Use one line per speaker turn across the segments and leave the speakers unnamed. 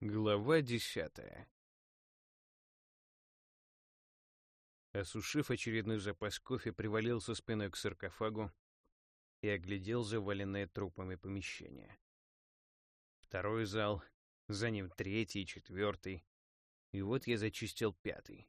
Глава десятая. Осушив очередной запас кофе, привалился спиной к саркофагу и оглядел заваленное трупами помещение. Второй зал, за ним третий, четвертый. И вот я зачистил пятый.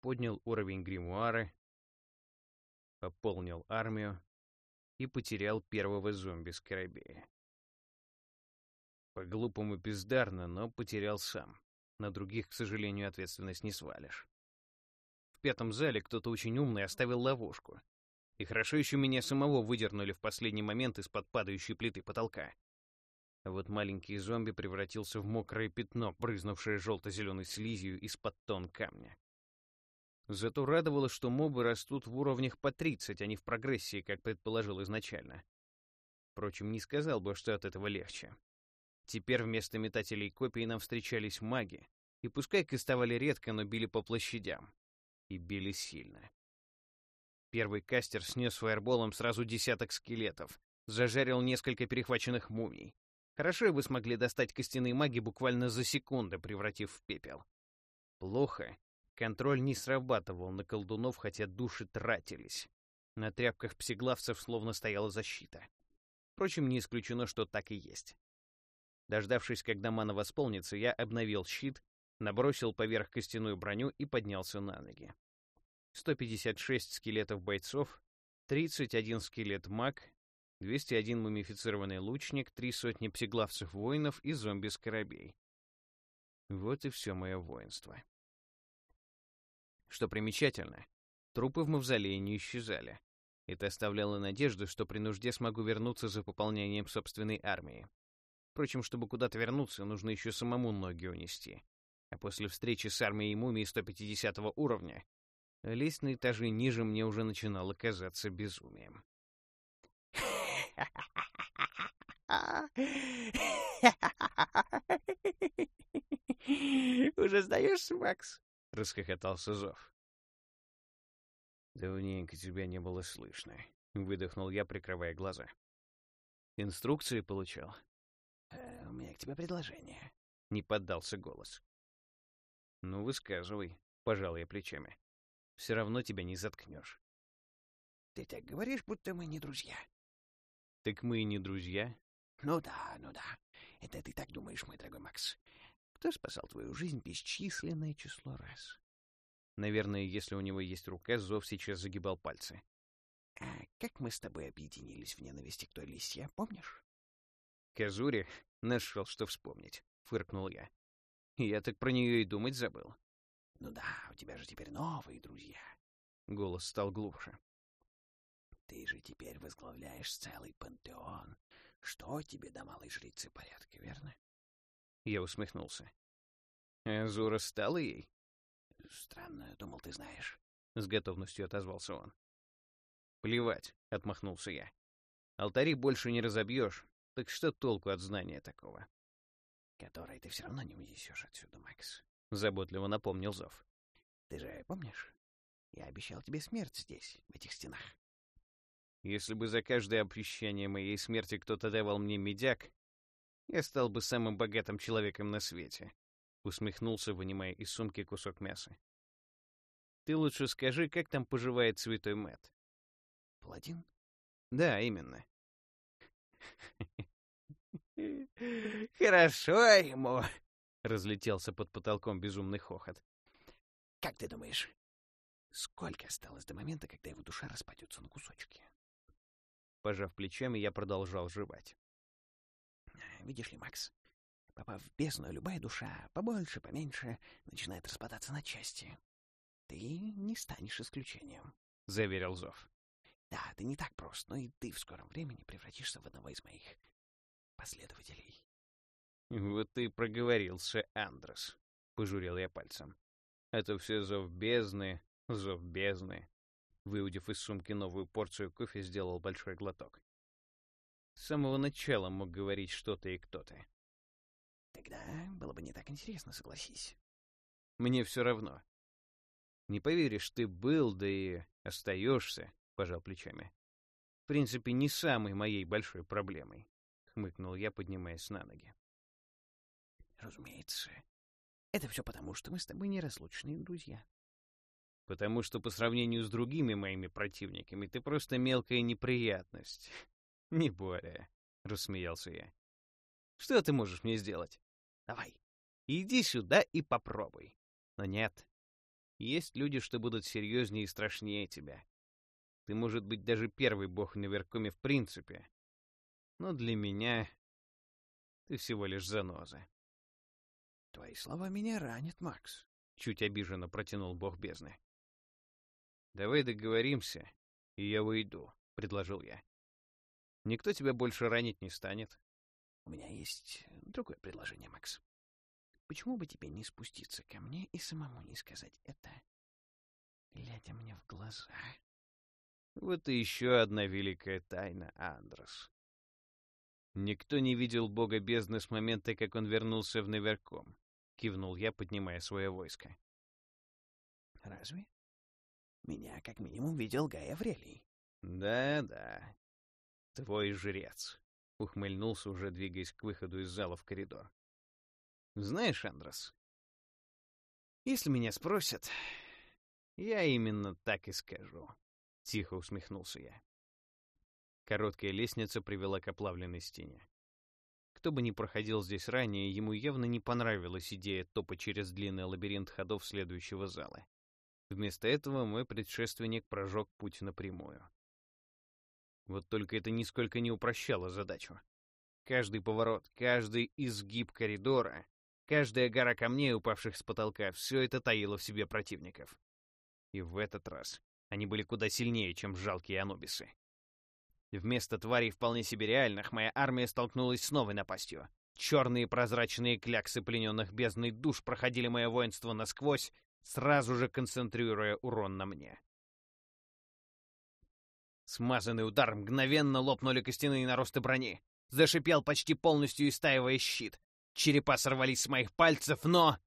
Поднял уровень гримуара, пополнил армию и потерял первого зомби-скоробея. По-глупому бездарно, но потерял сам. На других, к сожалению, ответственность не свалишь. В пятом зале кто-то очень умный оставил ловушку. И хорошо еще меня самого выдернули в последний момент из-под падающей плиты потолка. А вот маленький зомби превратился в мокрое пятно, брызнувшее желто-зеленой слизью из-под тон камня. Зато радовало, что мобы растут в уровнях по 30, а не в прогрессии, как предположил изначально. Впрочем, не сказал бы, что от этого легче. Теперь вместо метателей копий нам встречались маги, и пускай кастовали редко, но били по площадям. И били сильно. Первый кастер снес фаерболом сразу десяток скелетов, зажарил несколько перехваченных мумий. Хорошо вы смогли достать костяные маги буквально за секунду, превратив в пепел. Плохо. Контроль не срабатывал на колдунов, хотя души тратились. На тряпках псиглавцев словно стояла защита. Впрочем, не исключено, что так и есть. Дождавшись, когда мана восполнится, я обновил щит, набросил поверх костяную броню и поднялся на ноги. 156 скелетов бойцов, 31 скелет маг, 201 мумифицированный лучник, три сотни псиглавцев-воинов и зомби-скоробей. Вот и все мое воинство. Что примечательно, трупы в мавзолее не исчезали. Это оставляло надежду, что при нужде смогу вернуться за пополнением собственной армии. Впрочем, чтобы куда-то вернуться, нужно еще самому ноги унести. А после встречи с армией мумий 150 уровня лезть на этажи ниже мне уже начинало казаться безумием.
«Уже сдаешься, Макс?»
— расхохотался Зов. «Давненько тебя не было слышно», — выдохнул я, прикрывая глаза. «Инструкции получал?»
«У меня к тебе предложение», —
не поддался голос. «Ну, высказывай», — пожал я плечами. «Все равно тебя не заткнешь».
«Ты так говоришь, будто мы не друзья».
«Так мы и не друзья».
«Ну да, ну да. Это ты так думаешь, мой дорогой Макс. Кто спасал твою жизнь бесчисленное число раз?»
Наверное, если у него есть рука, Зов сейчас загибал пальцы.
«А как мы с тобой объединились в ненависти к той лисье, помнишь?»
Казури нашел, что вспомнить, — фыркнул я. Я так про нее и думать забыл.
Ну да, у тебя же теперь новые друзья.
Голос стал глубже.
Ты же теперь возглавляешь целый пантеон. Что тебе до малой жрицы порядка, верно?
Я усмехнулся. Азура стала ей?
Странно, думал, ты знаешь.
С готовностью отозвался он. Плевать, отмахнулся я. Алтари больше не разобьешь, так что толку от знания такого?
Который ты все равно не унесешь отсюда, Макс.
Заботливо напомнил Зов.
Ты же помнишь? Я обещал тебе смерть здесь, в этих стенах.
Если бы за каждое обещание моей смерти кто-то давал мне медяк, я стал бы самым богатым человеком на свете. Усмехнулся, вынимая из сумки кусок мяса. Ты лучше скажи, как там поживает святой Мэт.
Паладин?
Да, именно.
Хорошо ему, разлетелся под потолком безумный хохот. Как ты думаешь, сколько осталось до момента, когда его душа распадется на кусочки?
Пожав плечами, я продолжал жевать.
Видишь ли, Макс, попав в бездну, любая душа, побольше, поменьше, начинает распадаться на части. Ты не станешь исключением, — заверил Зов. Да, ты не так прост, но и ты в скором времени превратишься в одного из моих последователей.
Вот ты проговорился, Андрес, — пожурил я пальцем. Это все зов бездны, зов бездны. Выудив из сумки новую порцию кофе, сделал большой глоток. С самого начала мог говорить что-то и кто-то.
Тогда было бы не так интересно, согласись.
Мне все равно. Не поверишь, ты был, да и остаешься, пожал плечами. В принципе, не самой моей большой проблемой, хмыкнул я, поднимаясь на ноги.
разумеется. Это все потому, что мы с тобой неразлучные друзья.
Потому что по сравнению с другими моими противниками ты просто мелкая неприятность. Не более, — рассмеялся я. Что ты можешь мне сделать? Давай, иди сюда и попробуй. Но нет. Есть люди, что будут серьезнее и страшнее тебя. Ты, может быть, даже первый бог на Веркоме в принципе. Но для меня ты всего лишь заноза.
Твои слова меня ранят, Макс.
Чуть обиженно протянул бог бездны. Давай договоримся, и я уйду, предложил я. Никто тебя больше ранить не станет.
У меня есть другое предложение, Макс. Почему бы тебе не спуститься ко мне и самому не сказать это, глядя мне в глаза?
Вот и еще одна великая тайна, Андрос. Никто не видел бога бездны с момента, как он вернулся в Неверком. Кивнул я, поднимая свое войско.
Разве? Меня как минимум видел Гай Аврелий.
Да-да. Твой жрец. Ухмыльнулся, уже двигаясь к выходу из зала в коридор. Знаешь, Андрос, если меня спросят, я именно так и скажу. Тихо усмехнулся я. Короткая лестница привела к оплавленной стене. Кто бы ни проходил здесь ранее, ему явно не понравилась идея топа через длинный лабиринт ходов следующего зала. Вместо этого мой предшественник прожег путь напрямую. Вот только это нисколько не упрощало задачу. Каждый поворот, каждый изгиб коридора, каждая гора камней, упавших с потолка, все это таило в себе противников. И в этот раз они были куда сильнее, чем жалкие анубисы. Вместо тварей вполне себе реальных, моя армия столкнулась с новой напастью. Черные прозрачные кляксы плененных бездной душ проходили мое воинство насквозь, сразу же концентрируя урон на мне. Смазанный удар мгновенно лопнули костяные наросты брони. Зашипел почти полностью истаивая щит. Черепа сорвались с моих пальцев, но...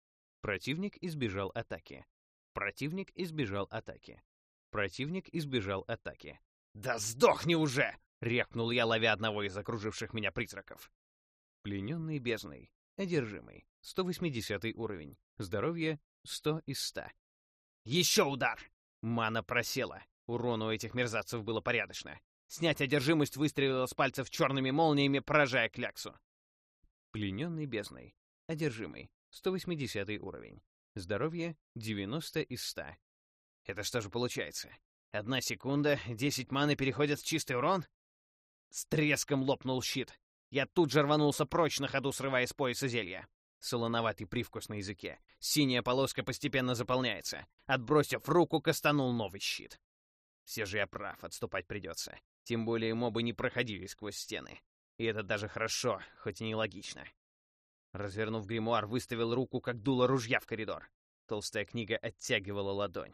Противник избежал атаки. Противник избежал атаки. Противник избежал атаки. «Да сдохни уже!» — рявкнул я, ловя одного из окруживших меня призраков. Плененный бездной. Одержимый. 180 уровень. Здоровье 100 из 100. Еще удар! Мана просела. Урон у этих мерзавцев было порядочно. Снять одержимость выстрелила с пальцев черными молниями, поражая кляксу. Плененный бездной. Одержимый. 180 уровень. Здоровье 90 из 100. Это что же получается? Одна секунда, 10 маны переходят в чистый урон? С треском лопнул щит. Я тут же рванулся прочь на ходу, срывая с пояса зелья. Солоноватый привкус на языке. Синяя полоска постепенно заполняется. Отбросив руку, кастанул новый щит. Все же я прав, отступать придется. Тем более мобы не проходили сквозь стены. И это даже хорошо, хоть и нелогично. Развернув гримуар, выставил руку, как дуло ружья в коридор. Толстая книга оттягивала ладонь.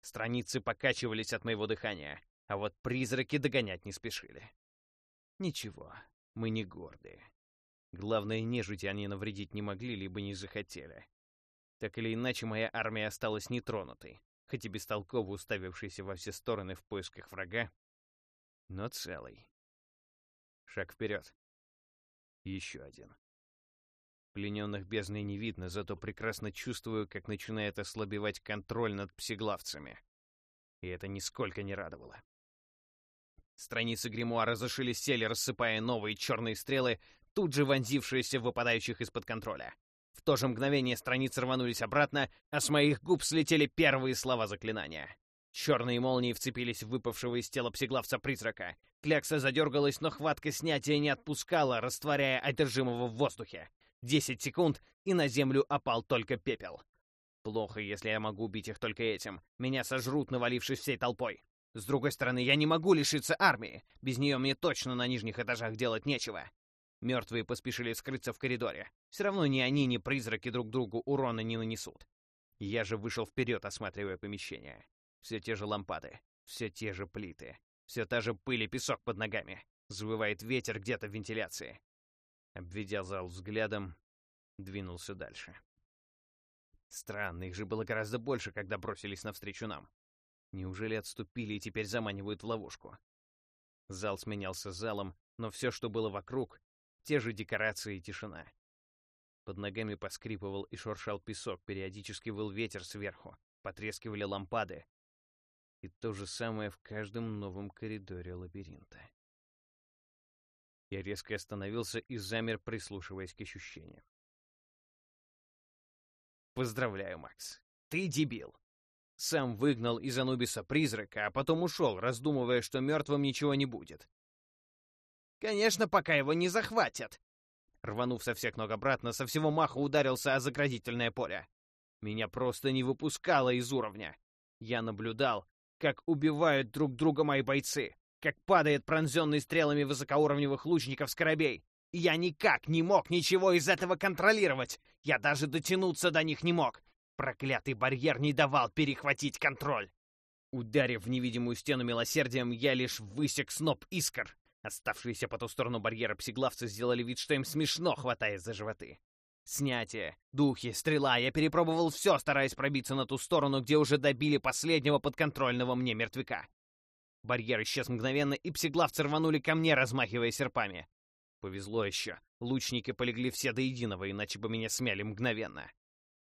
Страницы покачивались от моего дыхания, а вот призраки догонять не спешили. Ничего, мы не гордые. Главное, нежити они навредить не могли, либо не захотели. Так или иначе, моя армия осталась нетронутой, хоть и бестолково уставившейся во все стороны в поисках врага, но целый. Шаг вперед. Еще один. Плененных бездной не видно, зато прекрасно чувствую, как начинает ослабевать контроль над псиглавцами. И это нисколько не радовало. Страницы гримуара зашелестели, рассыпая новые черные стрелы, тут же вонзившиеся в выпадающих из-под контроля. В то же мгновение страницы рванулись обратно, а с моих губ слетели первые слова заклинания. Черные молнии вцепились в выпавшего из тела псиглавца-призрака. Клякса задергалась, но хватка снятия не отпускала, растворяя одержимого в воздухе. Десять секунд, и на землю опал только пепел. Плохо, если я могу убить их только этим. Меня сожрут, навалившись всей толпой. С другой стороны, я не могу лишиться армии. Без нее мне точно на нижних этажах делать нечего. Мертвые поспешили скрыться в коридоре. Все равно ни они, ни призраки друг другу урона не нанесут. Я же вышел вперед, осматривая помещение. Все те же лампады, все те же плиты, все та же пыль и песок под ногами. Завывает ветер где-то в вентиляции. Обведя зал взглядом, двинулся дальше. Странно, их же было гораздо больше, когда бросились навстречу нам. Неужели отступили и теперь заманивают в ловушку? Зал сменялся залом, но все, что было вокруг, те же декорации и тишина. Под ногами поскрипывал и шуршал песок, периодически выл ветер сверху, потрескивали лампады. И то же самое в каждом новом коридоре лабиринта. Я резко остановился и замер, прислушиваясь к ощущениям. Поздравляю, Макс. Ты дебил. Сам выгнал из Анубиса призрака, а потом ушел, раздумывая, что мертвым ничего не будет. Конечно, пока его не захватят. Рванув со всех ног обратно, со всего маха ударился о заградительное поле. Меня просто не выпускало из уровня. Я наблюдал, как убивают друг друга мои бойцы, как падает пронзенный стрелами высокоуровневых лучников скоробей. Я никак не мог ничего из этого контролировать. Я даже дотянуться до них не мог. Проклятый барьер не давал перехватить контроль. Ударив в невидимую стену милосердием, я лишь высек сноп искр. Оставшиеся по ту сторону барьера псиглавцы сделали вид, что им смешно, хватаясь за животы. Снятие, духи, стрела. Я перепробовал все, стараясь пробиться на ту сторону, где уже добили последнего подконтрольного мне мертвяка. Барьер исчез мгновенно, и псиглавцы рванули ко мне, размахивая серпами. Повезло еще. Лучники полегли все до единого, иначе бы меня смяли мгновенно.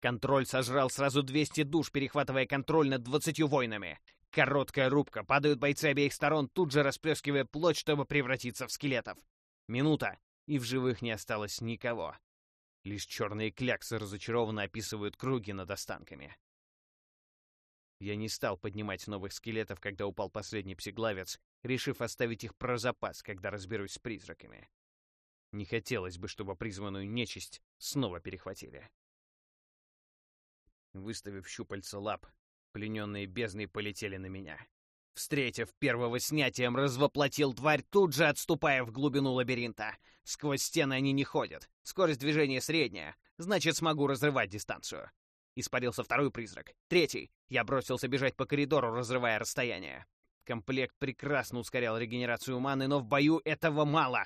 Контроль сожрал сразу 200 душ, перехватывая контроль над 20 воинами. Короткая рубка, падают бойцы обеих сторон, тут же расплескивая плоть, чтобы превратиться в скелетов. Минута, и в живых не осталось никого. Лишь черные кляксы разочарованно описывают круги над останками. Я не стал поднимать новых скелетов, когда упал последний псиглавец, решив оставить их про запас, когда разберусь с призраками. Не хотелось бы, чтобы призванную нечисть снова перехватили. Выставив щупальца лап, плененные бездны полетели на меня. Встретив первого снятием, развоплотил тварь, тут же отступая в глубину лабиринта. Сквозь стены они не ходят. Скорость движения средняя. Значит, смогу разрывать дистанцию. Испарился второй призрак. Третий. Я бросился бежать по коридору, разрывая расстояние. Комплект прекрасно ускорял регенерацию маны, но в бою этого мало.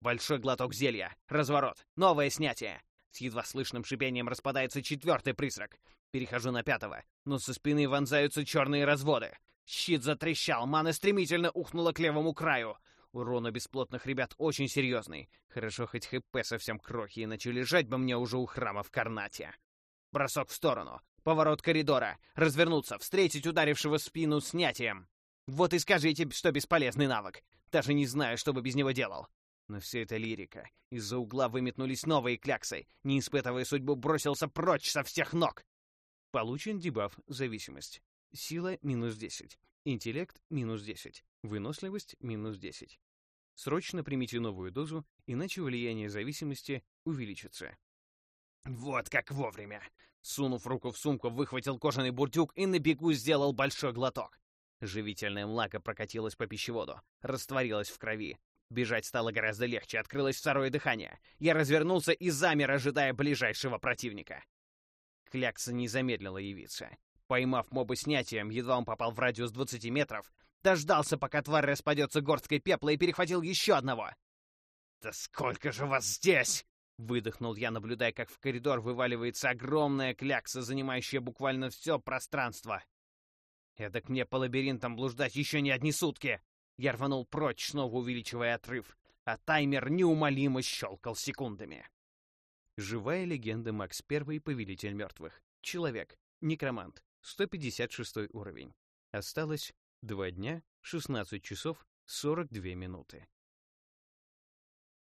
Большой глоток зелья. Разворот. Новое снятие. С едва слышным шипением распадается четвертый призрак. Перехожу на пятого, но со спины вонзаются черные разводы. Щит затрещал, мана стремительно ухнула к левому краю. Урон у бесплотных ребят очень серьезный. Хорошо, хоть ХП совсем крохи, иначе лежать бы мне уже у храма в Карнате. Бросок в сторону. Поворот коридора. Развернуться, встретить ударившего спину снятием. Вот и скажите, что бесполезный навык. Даже не знаю, что бы без него делал. Но все это лирика. Из-за угла выметнулись новые кляксы. Не испытывая судьбу, бросился прочь со всех ног. Получен дебаф «Зависимость». Сила — минус 10. Интеллект — минус 10. Выносливость — минус 10. Срочно примите новую дозу, иначе влияние зависимости увеличится. Вот как вовремя! Сунув руку в сумку, выхватил кожаный бурдюк и на бегу сделал большой глоток. Живительная млака прокатилась по пищеводу, растворилась в крови. Бежать стало гораздо легче, открылось второе дыхание. Я развернулся и замер, ожидая ближайшего противника. Клякса не замедлила явиться. Поймав моба снятием, едва он попал в радиус 20 метров, дождался, пока тварь распадется горсткой пепла и перехватил еще одного. «Да сколько же вас здесь!» Выдохнул я, наблюдая, как в коридор вываливается огромная клякса, занимающая буквально все пространство. Эдак мне по лабиринтам блуждать еще не одни сутки. Я рванул прочь, снова увеличивая отрыв, а таймер неумолимо щелкал секундами. Живая легенда Макс I, Повелитель мертвых. Человек. Некромант. 156 уровень. Осталось 2 дня, 16 часов, 42 минуты.